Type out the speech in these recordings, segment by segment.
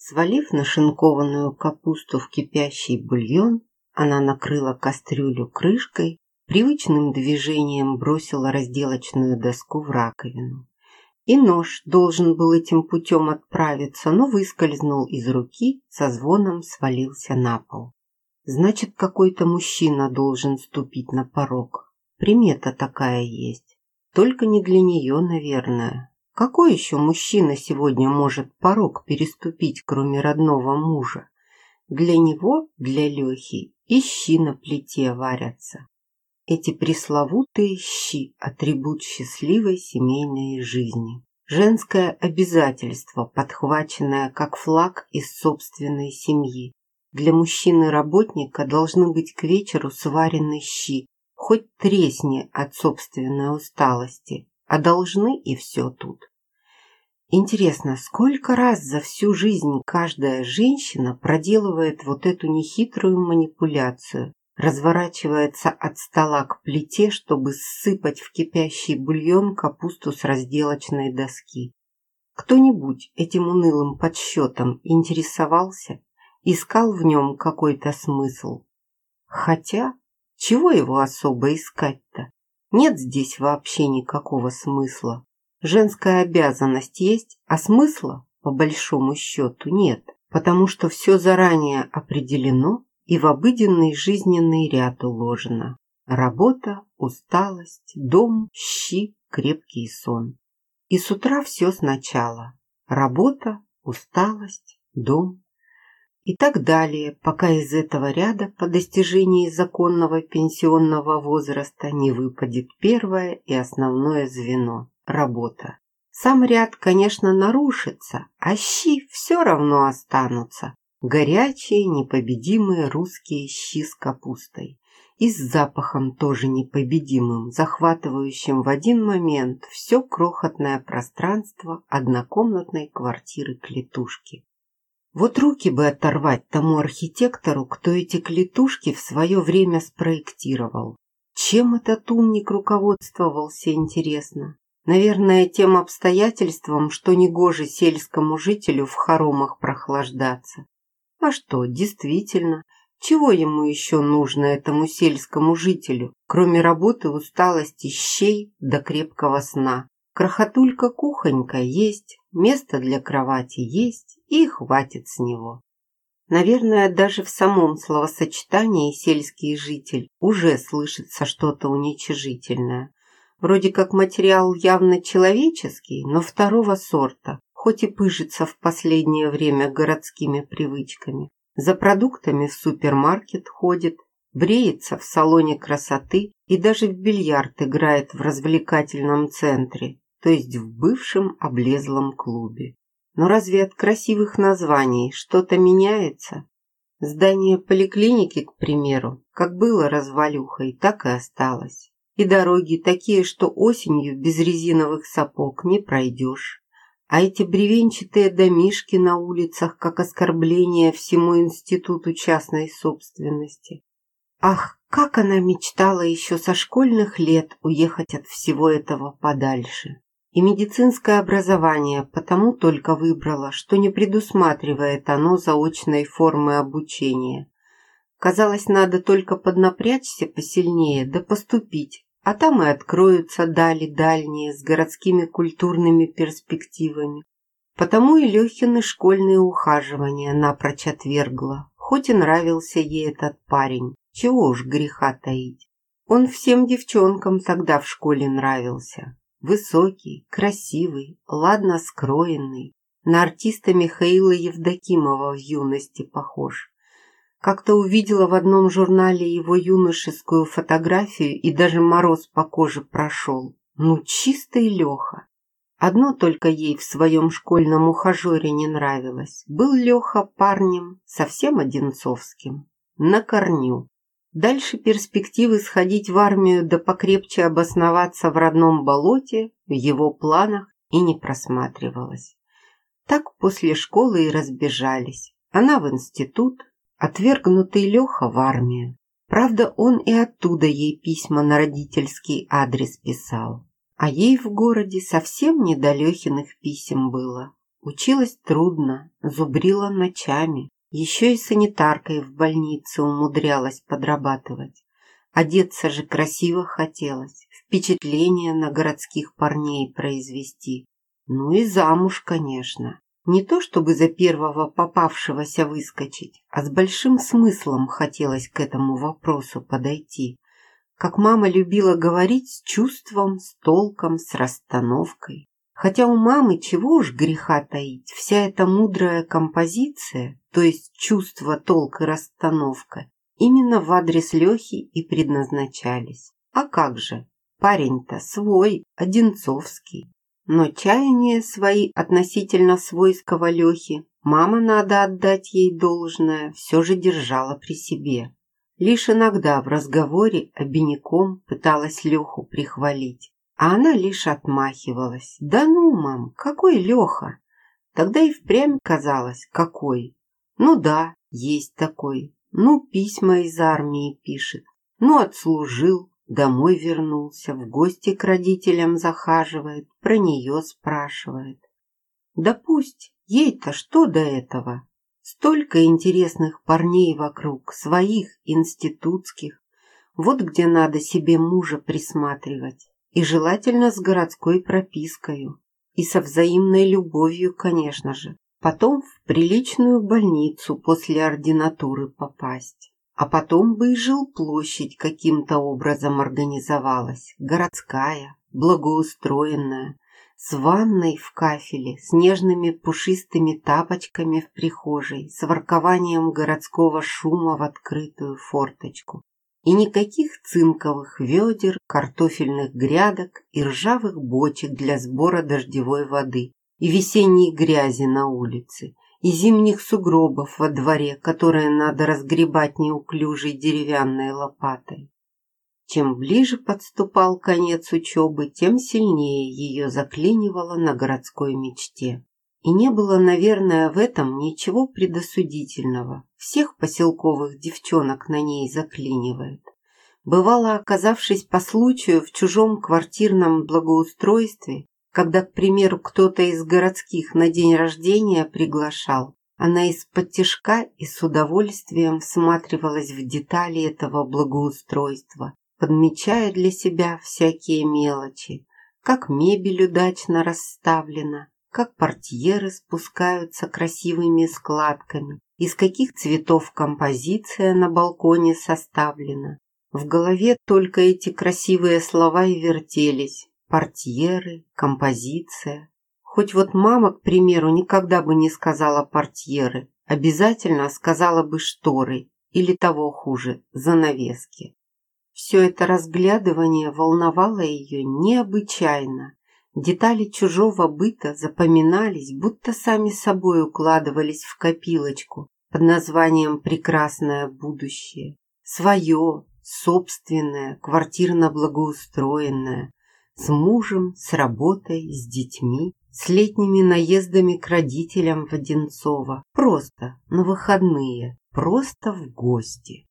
Свалив нашинкованную капусту в кипящий бульон, она накрыла кастрюлю крышкой, привычным движением бросила разделочную доску в раковину. И нож должен был этим путем отправиться, но выскользнул из руки, со звоном свалился на пол. Значит, какой-то мужчина должен ступить на порог. Примета такая есть. Только не для нее, наверное. Какой еще мужчина сегодня может порог переступить, кроме родного мужа? Для него, для Лехи, и щи на плите варятся. Эти пресловутые щи – атрибут счастливой семейной жизни. Женское обязательство, подхваченное как флаг из собственной семьи. Для мужчины-работника должны быть к вечеру сварены щи, хоть тресни от собственной усталости, а должны и все тут. Интересно, сколько раз за всю жизнь каждая женщина проделывает вот эту нехитрую манипуляцию, разворачивается от стола к плите, чтобы сыпать в кипящий бульон капусту с разделочной доски. Кто-нибудь этим унылым подсчетом интересовался, искал в нем какой-то смысл. Хотя, чего его особо искать-то? Нет здесь вообще никакого смысла. Женская обязанность есть, а смысла, по большому счету, нет, потому что все заранее определено и в обыденный жизненный ряд уложено. Работа, усталость, дом, щи, крепкий сон. И с утра все сначала. Работа, усталость, дом. И так далее, пока из этого ряда по достижении законного пенсионного возраста не выпадет первое и основное звено – работа. Сам ряд, конечно, нарушится, а щи все равно останутся, Горячие, непобедимые русские щи с капустой. И с запахом тоже непобедимым, захватывающим в один момент все крохотное пространство однокомнатной квартиры клетушки. Вот руки бы оторвать тому архитектору, кто эти клетушки в свое время спроектировал. Чем этот умник руководствовался, интересно? Наверное, тем обстоятельством, что негоже сельскому жителю в хоромах прохлаждаться. А что, действительно, чего ему еще нужно этому сельскому жителю, кроме работы, усталости, щей до крепкого сна? Крохотулька-кухонька есть, место для кровати есть, и хватит с него. Наверное, даже в самом словосочетании «сельский житель» уже слышится что-то уничижительное. Вроде как материал явно человеческий, но второго сорта, хоть и пыжится в последнее время городскими привычками. За продуктами в супермаркет ходит, бреется в салоне красоты и даже в бильярд играет в развлекательном центре, то есть в бывшем облезлом клубе. Но разве от красивых названий что-то меняется? Здание поликлиники, к примеру, как было развалюхой, так и осталось. И дороги такие, что осенью без резиновых сапог не пройдешь. А эти бревенчатые домишки на улицах как оскорбление всему институту частной собственности. Ах, как она мечтала еще со школьных лет уехать от всего этого подальше. И медицинское образование потому только выбрала, что не предусматривает оно заочной формы обучения. Казалось, надо только поднапрячься посильнее да поступить, а там и откроются дали дальние с городскими культурными перспективами. Потому и Лехины школьные ухаживания напрочь отвергла, хоть и нравился ей этот парень, чего уж греха таить. Он всем девчонкам тогда в школе нравился. Высокий, красивый, ладно скроенный, на артиста Михаила Евдокимова в юности похож. Как-то увидела в одном журнале его юношескую фотографию и даже мороз по коже прошел. Ну, чистый Леха. Одно только ей в своем школьном ухажере не нравилось. Был Леха парнем совсем одинцовским. На корню. Дальше перспективы сходить в армию да покрепче обосноваться в родном болоте в его планах и не просматривалось. Так после школы и разбежались. Она в институт, Отвергнутый Леха в армию. Правда, он и оттуда ей письма на родительский адрес писал. А ей в городе совсем не до Лехиных писем было. Училась трудно, зубрила ночами. Еще и санитаркой в больнице умудрялась подрабатывать. Одеться же красиво хотелось, впечатление на городских парней произвести. Ну и замуж, конечно. Не то чтобы за первого попавшегося выскочить, а с большим смыслом хотелось к этому вопросу подойти. Как мама любила говорить, с чувством, с толком, с расстановкой. Хотя у мамы чего уж греха таить, вся эта мудрая композиция, то есть чувство, толк и расстановка, именно в адрес Лехи и предназначались. А как же, парень-то свой, Одинцовский. Но чаяния свои относительно свойского Лехи мама, надо отдать ей должное, все же держала при себе. Лишь иногда в разговоре обиняком пыталась Леху прихвалить, а она лишь отмахивалась. «Да ну, мам, какой Леха?» Тогда и впрямь казалось, какой. Ну да, есть такой. Ну, письма из армии пишет. Ну, отслужил, Домой вернулся, в гости к родителям захаживает, про нее спрашивает. Да пусть, ей-то что до этого? Столько интересных парней вокруг, своих, институтских. Вот где надо себе мужа присматривать. И желательно с городской пропиской. И со взаимной любовью, конечно же. Потом в приличную больницу после ординатуры попасть. А потом бы и жилплощадь каким-то образом организовалась, городская, благоустроенная, с ванной в кафеле, с нежными пушистыми тапочками в прихожей, с воркованием городского шума в открытую форточку. И никаких цинковых ведер, картофельных грядок и ржавых бочек для сбора дождевой воды и весенней грязи на улице – и зимних сугробов во дворе, которые надо разгребать неуклюжей деревянной лопатой. Чем ближе подступал конец учебы, тем сильнее ее заклинивало на городской мечте. И не было, наверное, в этом ничего предосудительного. Всех поселковых девчонок на ней заклинивает. Бывало, оказавшись по случаю в чужом квартирном благоустройстве, когда, к примеру, кто-то из городских на день рождения приглашал, она из-под тяжка и с удовольствием всматривалась в детали этого благоустройства, подмечая для себя всякие мелочи, как мебель удачно расставлена, как портьеры спускаются красивыми складками, из каких цветов композиция на балконе составлена. В голове только эти красивые слова и вертелись, портьеры, композиция. Хоть вот мама, к примеру, никогда бы не сказала портьеры, обязательно сказала бы шторы или того хуже, занавески. Все это разглядывание волновало ее необычайно. Детали чужого быта запоминались, будто сами собой укладывались в копилочку под названием «Прекрасное будущее». Свое, собственное, квартирно благоустроенное, с мужем, с работой, с детьми, с летними наездами к родителям в Одинцово. Просто на выходные, просто в гости.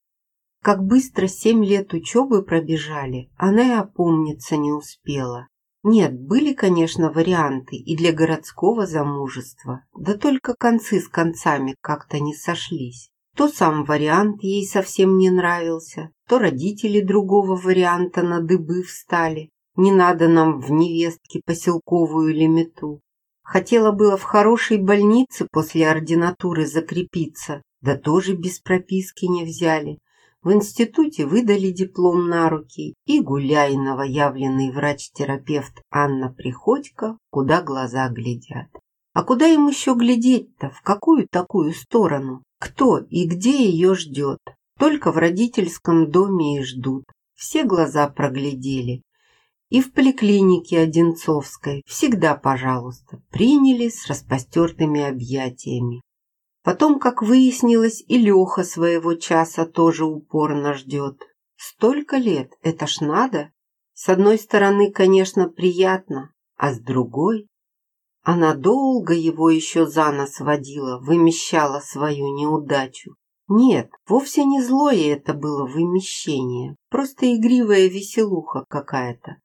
Как быстро семь лет учебы пробежали, она и опомниться не успела. Нет, были, конечно, варианты и для городского замужества, да только концы с концами как-то не сошлись. То сам вариант ей совсем не нравился, то родители другого варианта на дыбы встали, не надо нам в невестке поселковую лимиту. Хотела было в хорошей больнице после ординатуры закрепиться, да тоже без прописки не взяли. В институте выдали диплом на руки и гуляй новоявленный врач-терапевт Анна Приходько, куда глаза глядят. А куда им еще глядеть-то, в какую такую сторону? Кто и где ее ждет? Только в родительском доме и ждут. Все глаза проглядели, и в поликлинике Одинцовской всегда, пожалуйста, приняли с распростертыми объятиями. Потом, как выяснилось, и Леха своего часа тоже упорно ждет. Столько лет, это ж надо. С одной стороны, конечно, приятно, а с другой... Она долго его еще за нос водила, вымещала свою неудачу. Нет, вовсе не злое это было вымещение, просто игривая веселуха какая-то.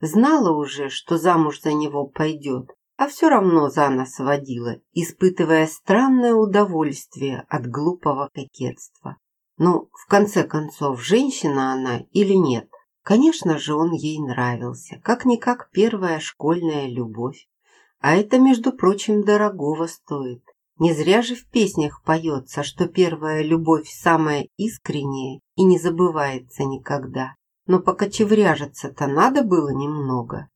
Знала уже, что замуж за него пойдет. А все равно за нас водила, испытывая странное удовольствие от глупого кокетства. Ну, в конце концов, женщина она или нет? Конечно же, он ей нравился, как-никак первая школьная любовь. А это, между прочим, дорогого стоит. Не зря же в песнях поется, что первая любовь самая искренняя и не забывается никогда. Но покочевряжиться-то надо было немного.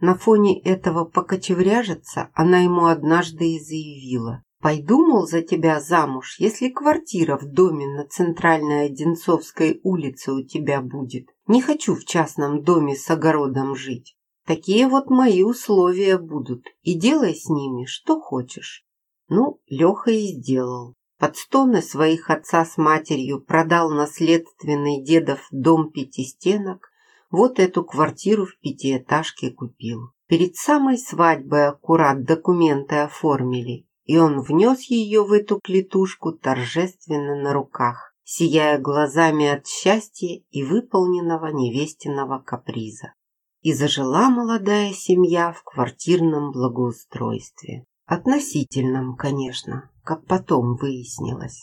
На фоне этого покочевряжиться она ему однажды и заявила. «Пойду, мол, за тебя замуж, если квартира в доме на центральной Одинцовской улице у тебя будет. Не хочу в частном доме с огородом жить. Такие вот мои условия будут, и делай с ними, что хочешь». Ну, Леха и сделал. Под стоны своих отца с матерью продал наследственный дедов дом пятистенок, вот эту квартиру в пятиэтажке купил. Перед самой свадьбой аккурат документы оформили, и он внес ее в эту клетушку торжественно на руках, сияя глазами от счастья и выполненного невестиного каприза. И зажила молодая семья в квартирном благоустройстве. Относительном, конечно, как потом выяснилось.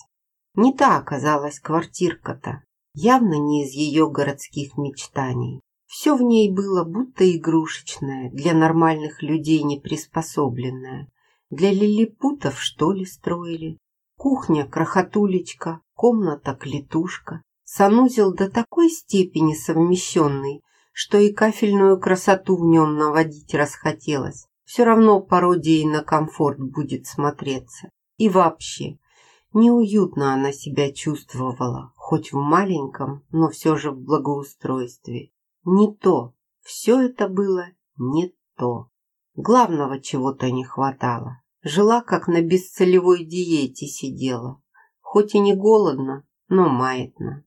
Не та оказалась квартирка-то, явно не из ее городских мечтаний. Все в ней было будто игрушечное, для нормальных людей не приспособленное. Для лилипутов, что ли, строили? Кухня, крохотулечка, комната-клетушка. Санузел до такой степени совмещенный, что и кафельную красоту в нем наводить расхотелось все равно пародией на комфорт будет смотреться. И вообще, неуютно она себя чувствовала, хоть в маленьком, но все же в благоустройстве. Не то, все это было не то. Главного чего-то не хватало. Жила, как на бесцелевой диете сидела. Хоть и не голодно, но маятно.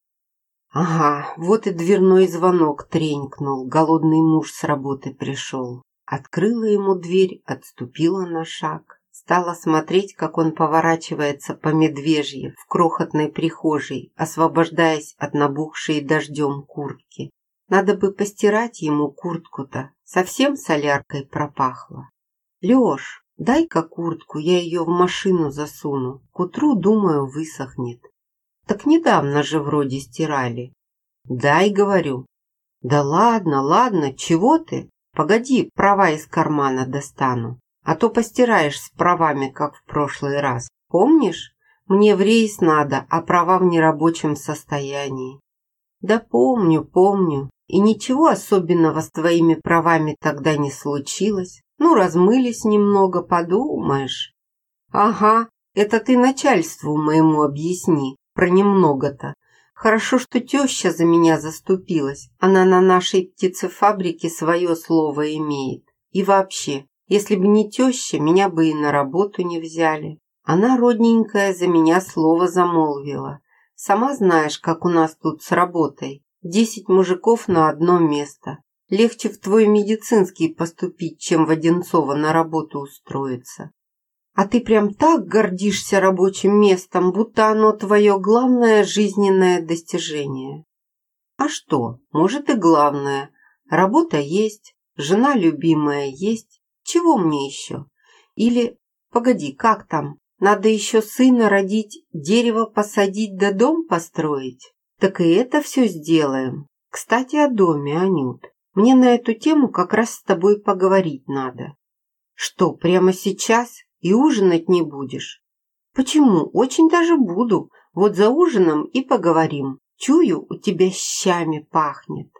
Ага, вот и дверной звонок тренькнул, голодный муж с работы пришел. Открыла ему дверь, отступила на шаг. Стала смотреть, как он поворачивается по медвежье в крохотной прихожей, освобождаясь от набухшей дождем куртки. Надо бы постирать ему куртку-то, совсем соляркой пропахло. Лёш, дай-ка куртку, я ее в машину засуну. К утру, думаю, высохнет. Так недавно же вроде стирали. Дай, говорю. Да ладно, ладно, чего ты? Погоди, права из кармана достану, а то постираешь с правами, как в прошлый раз. Помнишь? Мне в рейс надо, а права в нерабочем состоянии. Да помню, помню. И ничего особенного с твоими правами тогда не случилось. Ну, размылись немного, подумаешь. Ага, это ты начальству моему объясни, про немного-то. Хорошо, что теща за меня заступилась. Она на нашей птицефабрике свое слово имеет. И вообще, если бы не теща, меня бы и на работу не взяли. Она, родненькая, за меня слово замолвила. Сама знаешь, как у нас тут с работой. Десять мужиков на одно место. Легче в твой медицинский поступить, чем в Одинцово на работу устроиться. А ты прям так гордишься рабочим местом, будто оно твое главное жизненное достижение. А что, может и главное. Работа есть, жена любимая есть. Чего мне еще? Или, погоди, как там? Надо еще сына родить, дерево посадить да дом построить? Так и это все сделаем. Кстати, о доме, Анют. Мне на эту тему как раз с тобой поговорить надо. Что, прямо сейчас? и ужинать не будешь. Почему? Очень даже буду. Вот за ужином и поговорим. Чую, у тебя щами пахнет.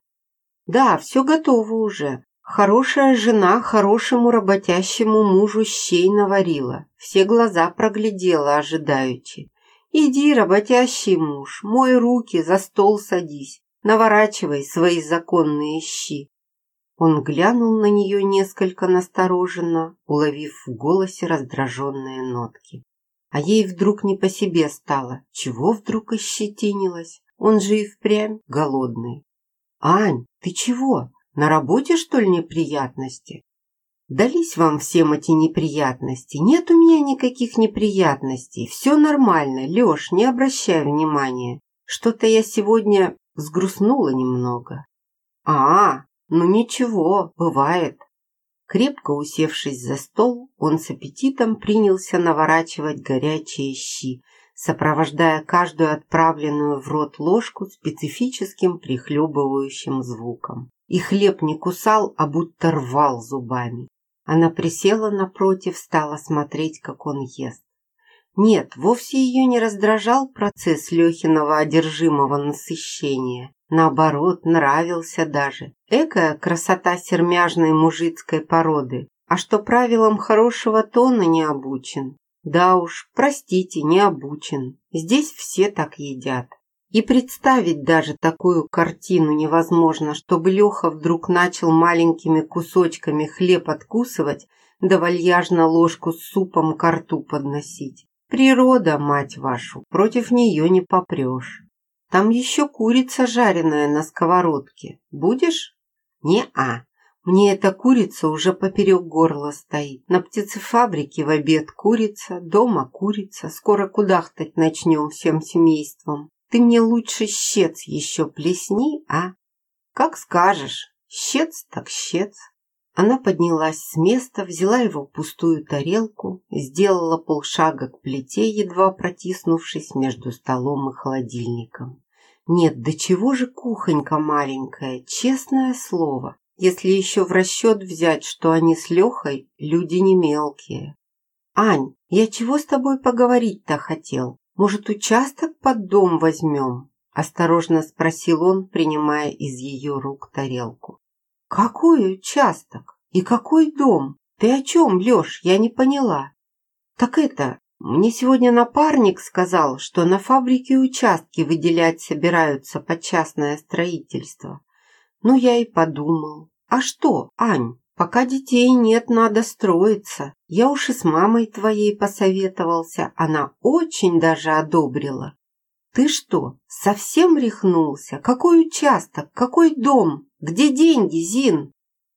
Да, все готово уже. Хорошая жена хорошему работящему мужу щей наварила. Все глаза проглядела ожидаючи. Иди, работящий муж, мой руки, за стол садись, наворачивай свои законные щи. Он глянул на нее несколько настороженно, уловив в голосе раздраженные нотки. А ей вдруг не по себе стало. Чего вдруг ощетинилась? Он же и впрямь голодный. «Ань, ты чего? На работе, что ли, неприятности?» «Дались вам всем эти неприятности. Нет у меня никаких неприятностей. Все нормально. Леш, не обращай внимания. Что-то я сегодня взгрустнула немного». «А, ну ничего, бывает. Крепко усевшись за стол, он с аппетитом принялся наворачивать горячие щи, сопровождая каждую отправленную в рот ложку специфическим прихлебывающим звуком. И хлеб не кусал, а будто рвал зубами. Она присела напротив, стала смотреть, как он ест. Нет, вовсе ее не раздражал процесс Лехиного одержимого насыщения. Наоборот, нравился даже. Экая красота сермяжной мужицкой породы. А что правилам хорошего тона не обучен. Да уж, простите, не обучен. Здесь все так едят. И представить даже такую картину невозможно, чтобы Леха вдруг начал маленькими кусочками хлеб откусывать, да вальяжно ложку с супом к рту подносить. Природа, мать вашу, против нее не попрешь. Там еще курица жареная на сковородке. Будешь? Не-а. Мне эта курица уже поперек горла стоит. На птицефабрике в обед курица, дома курица. Скоро кудахтать начнем всем семейством. Ты мне лучше щец еще плесни, а? Как скажешь. Щец так щец. Она поднялась с места, взяла его пустую тарелку, сделала полшага к плите, едва протиснувшись между столом и холодильником. Нет, до чего же кухонька маленькая, честное слово, если еще в расчет взять, что они с Лехой люди не мелкие. Ань, я чего с тобой поговорить-то хотел? Может, участок под дом возьмем? Осторожно спросил он, принимая из ее рук тарелку. «Какой участок? И какой дом? Ты о чем, Леш? Я не поняла». «Так это, мне сегодня напарник сказал, что на фабрике участки выделять собираются под частное строительство. Ну, я и подумал. А что, Ань, пока детей нет, надо строиться. Я уж и с мамой твоей посоветовался, она очень даже одобрила. Ты что, совсем рехнулся? Какой участок? Какой дом? Где деньги, Зин?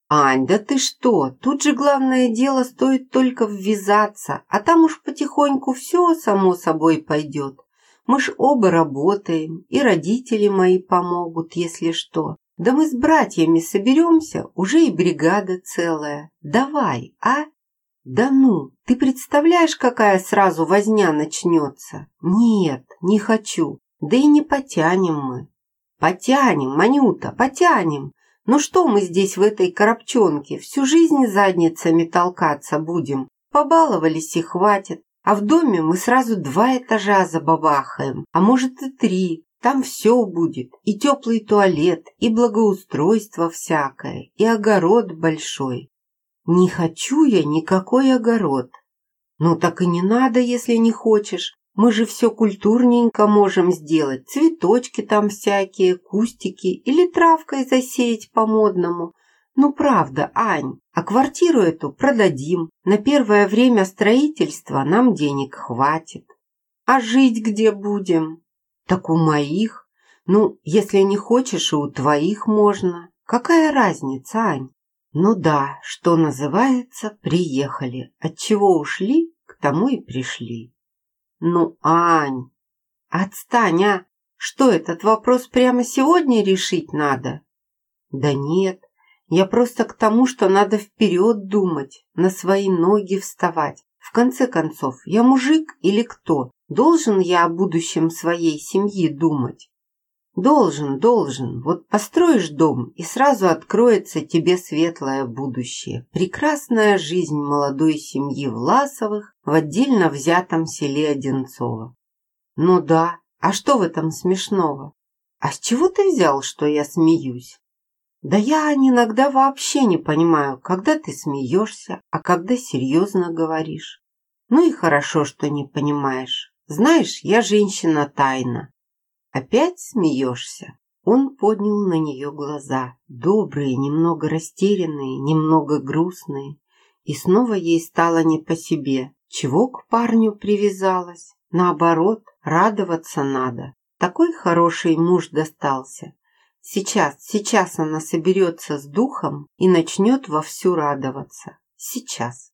Ань, да ты что? Тут же главное дело стоит только ввязаться, а там уж потихоньку все само собой пойдет. Мы ж оба работаем, и родители мои помогут, если что. Да мы с братьями соберемся, уже и бригада целая. Давай, а? «Да ну, ты представляешь, какая сразу возня начнется?» «Нет, не хочу, да и не потянем мы». «Потянем, Манюта, потянем. Ну что мы здесь в этой коробчонке, всю жизнь задницами толкаться будем? Побаловались и хватит. А в доме мы сразу два этажа забабахаем, а может и три. Там все будет, и теплый туалет, и благоустройство всякое, и огород большой. Не хочу я никакой огород. Ну так и не надо, если не хочешь. Мы же все культурненько можем сделать. Цветочки там всякие, кустики или травкой засеять по-модному. Ну правда, Ань, а квартиру эту продадим. На первое время строительства нам денег хватит. А жить где будем? Так у моих. Ну, если не хочешь, и у твоих можно. Какая разница, Ань? Ну да, что называется, приехали. От чего ушли, к тому и пришли. Ну, Ань, отстань, а! Что, этот вопрос прямо сегодня решить надо? Да нет, я просто к тому, что надо вперед думать, на свои ноги вставать. В конце концов, я мужик или кто? Должен я о будущем своей семьи думать? Должен, должен. Вот построишь дом, и сразу откроется тебе светлое будущее. Прекрасная жизнь молодой семьи Власовых в отдельно взятом селе Одинцово. Ну да, а что в этом смешного? А с чего ты взял, что я смеюсь? Да я иногда вообще не понимаю, когда ты смеешься, а когда серьезно говоришь. Ну и хорошо, что не понимаешь. Знаешь, я женщина тайна. «Опять смеешься?» Он поднял на нее глаза, добрые, немного растерянные, немного грустные. И снова ей стало не по себе. Чего к парню привязалась? Наоборот, радоваться надо. Такой хороший муж достался. Сейчас, сейчас она соберется с духом и начнет вовсю радоваться. Сейчас.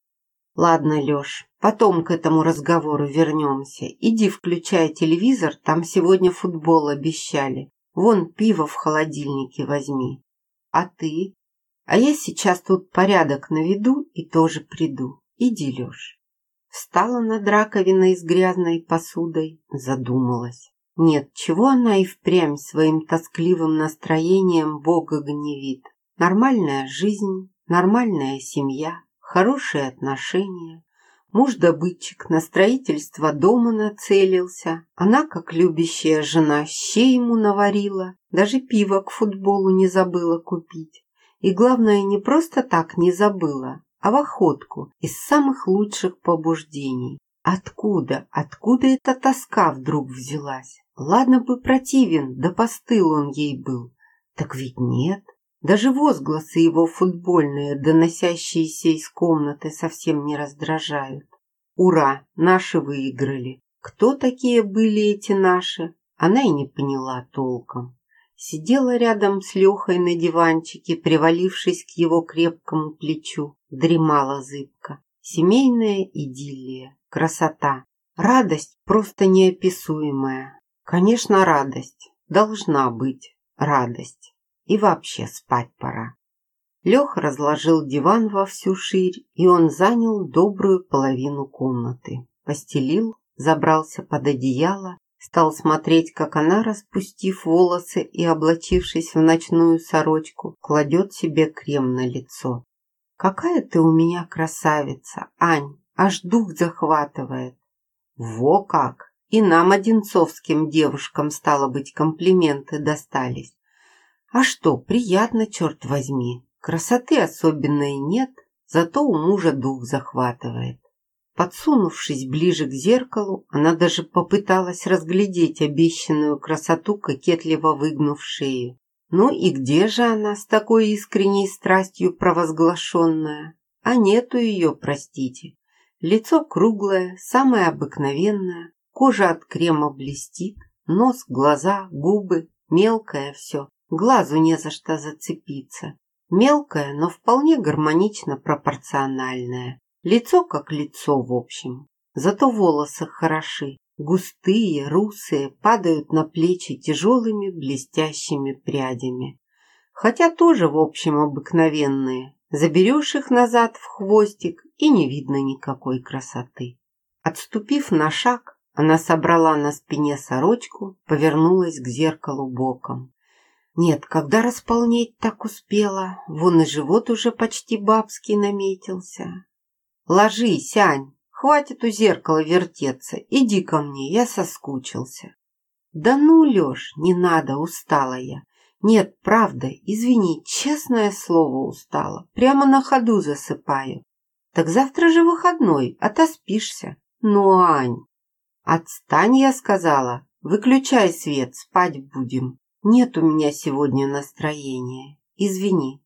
Ладно, Леш, потом к этому разговору вернемся. Иди включай телевизор, там сегодня футбол обещали. Вон пиво в холодильнике возьми. А ты? А я сейчас тут порядок наведу и тоже приду. Иди, Леш. Встала над раковиной с грязной посудой, задумалась. Нет, чего она и впрямь своим тоскливым настроением Бога гневит. Нормальная жизнь, нормальная семья, хорошие отношения. Муж-добытчик на строительство дома нацелился. Она, как любящая жена, щей ему наварила. Даже пиво к футболу не забыла купить. И главное, не просто так не забыла, а в охотку, из самых лучших побуждений. Откуда, откуда эта тоска вдруг взялась? Ладно бы противен, да постыл он ей был. Так ведь нет. Даже возгласы его футбольные, доносящиеся из комнаты, совсем не раздражают. Ура, наши выиграли. Кто такие были эти наши, она и не поняла толком. Сидела рядом с Лехой на диванчике, привалившись к его крепкому плечу, дремала зыбко. Семейная идиллия, красота, радость просто неописуемая. Конечно, радость. Должна быть радость. И вообще спать пора. Леха разложил диван во всю ширь, и он занял добрую половину комнаты. Постелил, забрался под одеяло Стал смотреть, как она, распустив волосы и облачившись в ночную сорочку, кладет себе крем на лицо. «Какая ты у меня красавица, Ань! Аж дух захватывает!» «Во как! И нам, одинцовским девушкам, стало быть, комплименты достались. А что, приятно, черт возьми. Красоты особенной нет, зато у мужа дух захватывает. Подсунувшись ближе к зеркалу, она даже попыталась разглядеть обещанную красоту, кокетливо выгнув шею. Ну и где же она с такой искренней страстью провозглашенная? А нету ее, простите. Лицо круглое, самое обыкновенное, кожа от крема блестит, нос, глаза, губы, мелкое все, глазу не за что зацепиться. Мелкое, но вполне гармонично пропорциональное. Лицо как лицо, в общем. Зато волосы хороши, густые, русые, падают на плечи тяжелыми блестящими прядями. Хотя тоже, в общем, обыкновенные. Заберешь их назад в хвостик, и не видно никакой красоты. Отступив на шаг, она собрала на спине сорочку, повернулась к зеркалу боком. Нет, когда располнеть так успела, вон и живот уже почти бабский наметился. Ложись, Ань, хватит у зеркала вертеться, иди ко мне, я соскучился. Да ну, Леш, не надо, устала я. Нет, правда, извини, честное слово устала, прямо на ходу засыпаю. Так завтра же выходной, отоспишься. Ну, Ань, отстань, я сказала, выключай свет, спать будем. Нет у меня сегодня настроения, извини.